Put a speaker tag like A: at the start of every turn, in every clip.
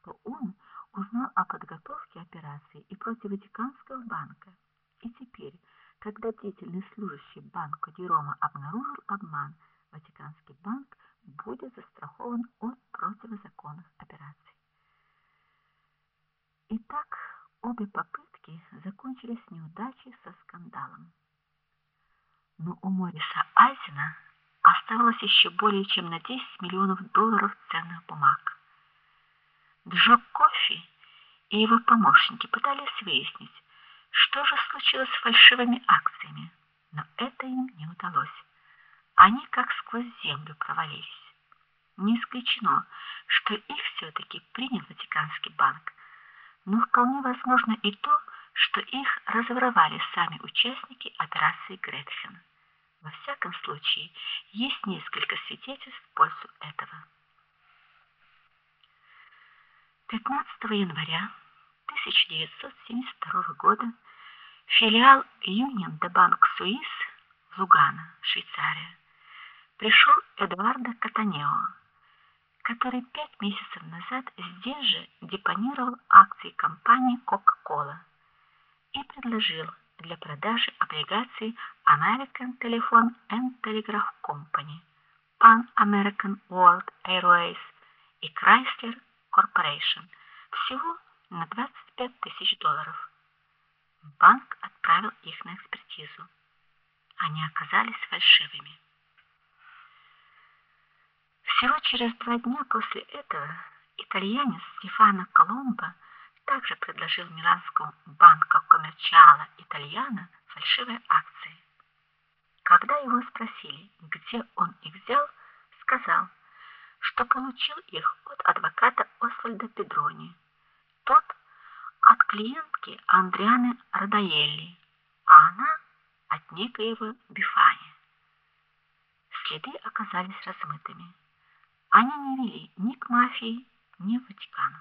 A: что он узнал о подготовке операции и против Ватиканского банка. И теперь, когда бдительный служащий банка Дирома обнаружил обман, Ватиканский банк будет застрахован от противозаконных операций. Итак, обе попытки закончились неудачей со скандалом. Но у Мориса Айзена оставалось еще более чем на 10 миллионов долларов ценных бумаг. Джо Кофи и его помощники пытались выяснить, что же случилось с фальшивыми акциями, но это им не удалось. Они как сквозь землю провалились. Не исключено, что их все таки принял Ватиканский банк, но вполне возможно и то, что их разворовали сами участники операции Гретхен. Во всяком случае, есть несколько свидетельств в пользу этого. 15 января 1972 года филиал Union de Bank Suisse в Лугано, Швейцария, пришел Эдуардо Катанео, который пять месяцев назад здесь же депонировал акции компании Coca-Cola и предложил для продажи облигаций American Telephone and Telegraph Company, Pan American World Airways и Chrysler Corporation всего на 25 тысяч долларов. Банк отправил их на экспертизу. Они оказались фальшивыми. Всего через два дня после этого итальянец Стефано Коломбо также предложил Миланскому банку Коммерчиала Итальяно фальшивые акции. Когда его спросили, где он их взял, сказал, что получил их от адвоката Освальда Педрони. Тот от клиентки Андрианы Радаелли, а она от некоего Бифани. Следы оказались размытыми. Они не вели ни к мафии, ни в Ватикану.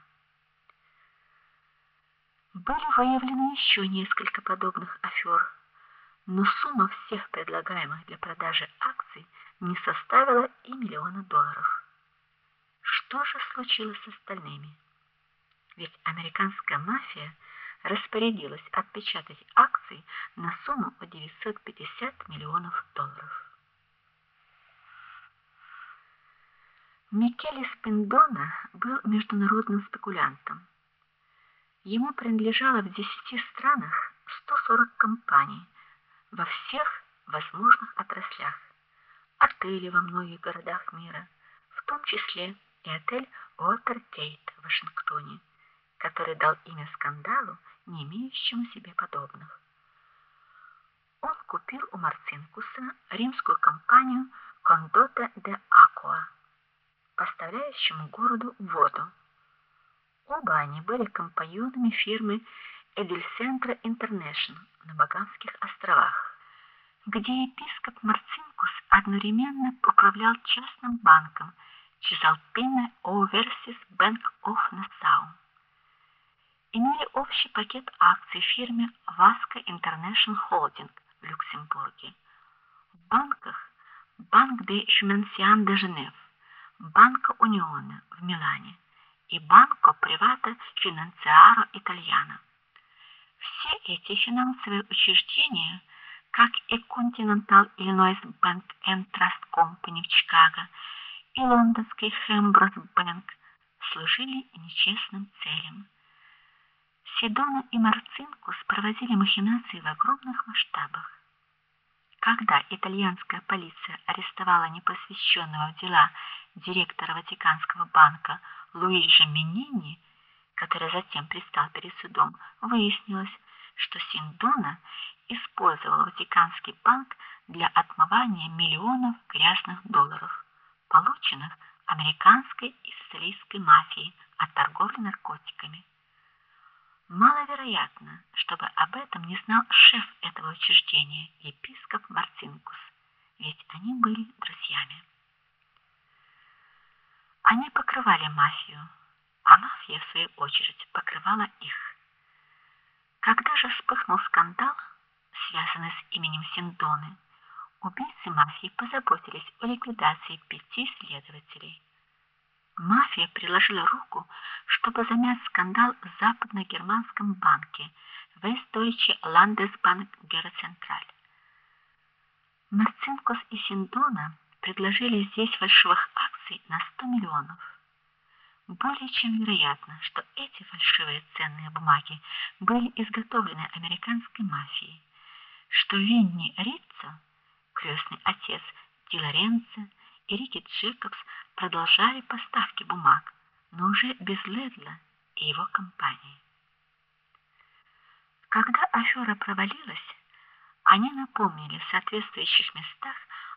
A: Были выявлены еще несколько подобных афер, но сумма всех предлагаемых для продажи акций не составила и миллиона долларов. Что же случилось с остальными? Ведь американская мафия распорядилась отпечатать акции на сумму в 950 миллионов долларов. Микеле Спиндона был международным спекулянтом. Ему принадлежало в 10 странах 140 компаний во всех возможных отраслях. Отели во многих городах мира, в том числе и отель Уотергейт в Вашингтоне, который дал имя скандалу, не имеющему себе подобных. Он купил у Марцинкуса римскую компанию Кондота де Аква поставляющему городу воду. Оба они были компаньонами фирмы Эдельцентра Интернешнл на Багамских островах, где епископ Марцинкус одновременно управлял частным банком Cisalpine Overseas Bank of Nassau. Имели общий пакет акций фирме Vasco International Holding в Люксембурге. В банках Банк де Financian de Genève Банко Униона в Милане и Банко Привата Финансиаро Итальяно. Все эти финансовые учреждения, как и Continental Illinois Bank and Trust Company в Чикаго и лондонский Bank, служили нечестным целям. Сидона и Марцинкус проводили махинации в огромных масштабах. Когда итальянская полиция арестовала непосвященного в дела директора Ватиканского банка Луиджи Менини, который затем предстал перед судом, выяснилось, что Синдона использовал Ватиканский банк для отмывания миллионов грязных долларов, полученных американской и сицилийской мафией от торговли наркотиками. Маловероятно, чтобы об этом не знал шеф этого учреждения, епископ Марцинкус, ведь они были друзьями. Они покрывали мафию, а мафия в свою очередь покрывала их. Когда же вспыхнул скандал, связанный с именем Синдоны, убийцы мафии позаботились о ликвидации пяти следователей. Мафия приложила руку, чтобы замять скандал в западно-германском банке Westdeutsche Landesbank Gericentral. Марцинкос и Синдона предложили здесь фальшивых акций на 100 миллионов. Более чем вероятно, что эти фальшивые ценные бумаги были изготовлены американской мафией, что Винни Риццо, крестный отец Ди и Рики Джекобс продолжали поставки бумаг, но уже без Ледла и его компании. Когда афера провалилась, они напомнили в соответствующих местах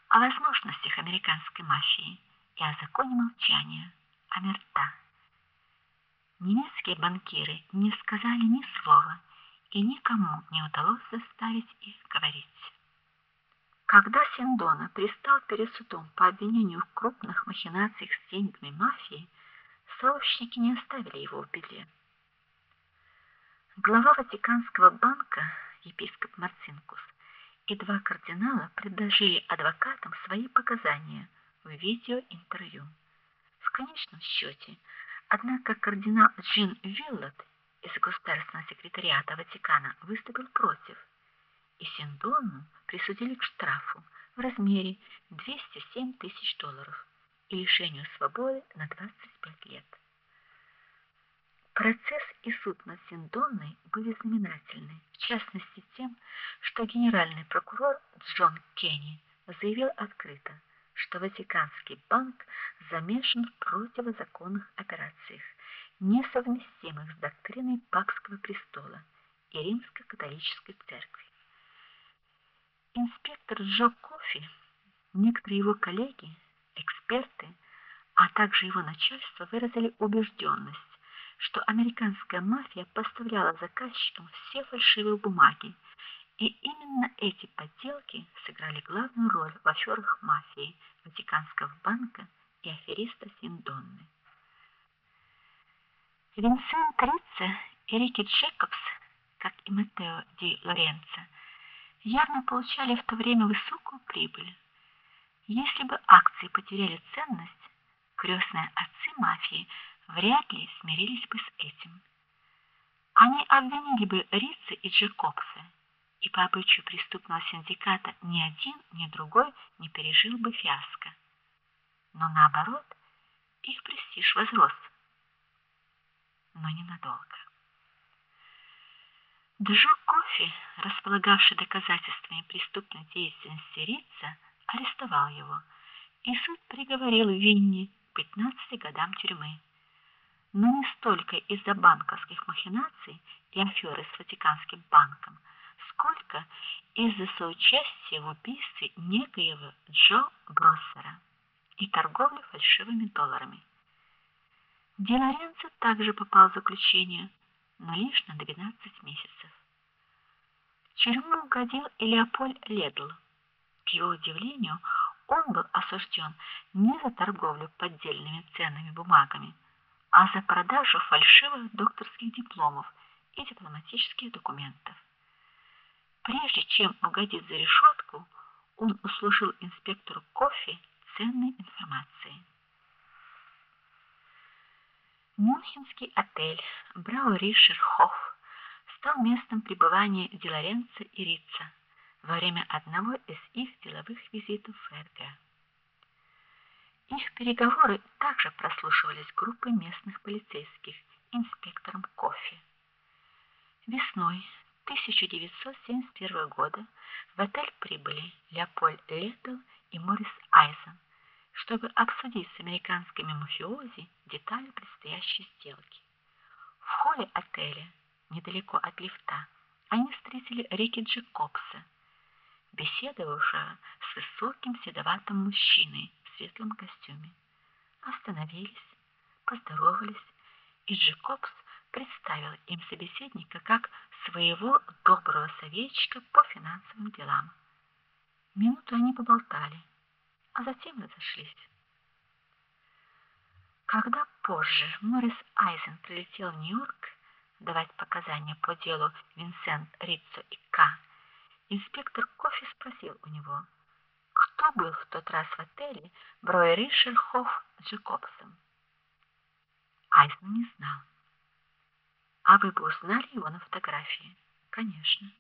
A: о возможностях американской мафии и о законе молчания, омерта. Немецкие банкиры не сказали ни слова, и никому не удалось заставить их говорить. Когда Синдона пристал перед судом по обвинению в крупных махинациях с деньгами мафии, сообщники не оставили его в беде. Глава Ватиканского банка, епископ Марцинкус, и два кардинала предложили адвокатам свои показания в видеоинтервью. В конечном счете Однако кардинал Джин Виллот из государственного секретариата Ватикана выступил против, и Синдону присудили к штрафу в размере 207 тысяч долларов и лишению свободы на 25 лет. Процесс и суд над Синдоной были знаменательны, в частности тем, что генеральный прокурор Джон Кенни заявил открыто, что Ватиканский банк замешан в противозаконных операциях, несовместимых с доктриной папского престола и римско-католической церкви. Инспектор Джо некоторые его коллеги, эксперты, а также его начальство выразили убежденность, что американская мафия поставляла заказчикам все фальшивые бумаги и именно эти подделки сыграли главную роль в аферах мафии Ватиканского банка и афериста Синдонны. Винсент Риццо и Рики Джекобс, как и Матео Ди Лоренцо, явно получали в то время высокую прибыль. Если бы акции потеряли ценность, крестные отцы мафии вряд ли смирились бы с этим. Они обвинили бы Риццо и Джекобса и по обычаю преступного синдиката ни один, ни другой не пережил бы фиаско. Но наоборот, их престиж возрос. Но ненадолго. Джо Кофи, располагавший доказательствами преступной деятельности Рица, арестовал его, и суд приговорил Винни к 15 годам тюрьмы. Но не столько из-за банковских махинаций и аферы с Ватиканским банком, сколько из-за соучастия в убийстве некоего Джо Броссера и торговли фальшивыми долларами. Ди Лоренцо также попал в заключение, но лишь на 12 месяцев. В тюрьму угодил и Леополь Ледл. К его удивлению, он был осужден не за торговлю поддельными ценными бумагами, а за продажу фальшивых докторских дипломов и дипломатических документов. Прежде чем угодить за решетку, он услышал инспектору кофе ценной информации. Мюнхенский отель Брауришер Хофф стал местом пребывания Дилоренца и Рица во время одного из их деловых визитов в ФРГ. Их переговоры также прослушивались группой местных полицейских инспектором Кофе. Весной 1971 года в отель прибыли Леопольд Летл и Морис Айзен, чтобы обсудить с американскими мафиози детали предстоящей сделки. В холле отеля, недалеко от лифта, они встретили Рики Джекобса, беседовавшего с высоким седоватым мужчиной в светлом костюме. Остановились, поздоровались, и Джекобс представил им собеседника как своего доброго советчика по финансовым делам. Минуту они поболтали, а затем разошлись. Когда позже Морис Айзен прилетел в Нью-Йорк давать показания по делу Винсент Риццо и К, инспектор Кофи спросил у него, кто был в тот раз в отеле Бройришерхоф с Джекобсом. Айзен не знал. А вы бы узнали его на фотографии?
B: Конечно.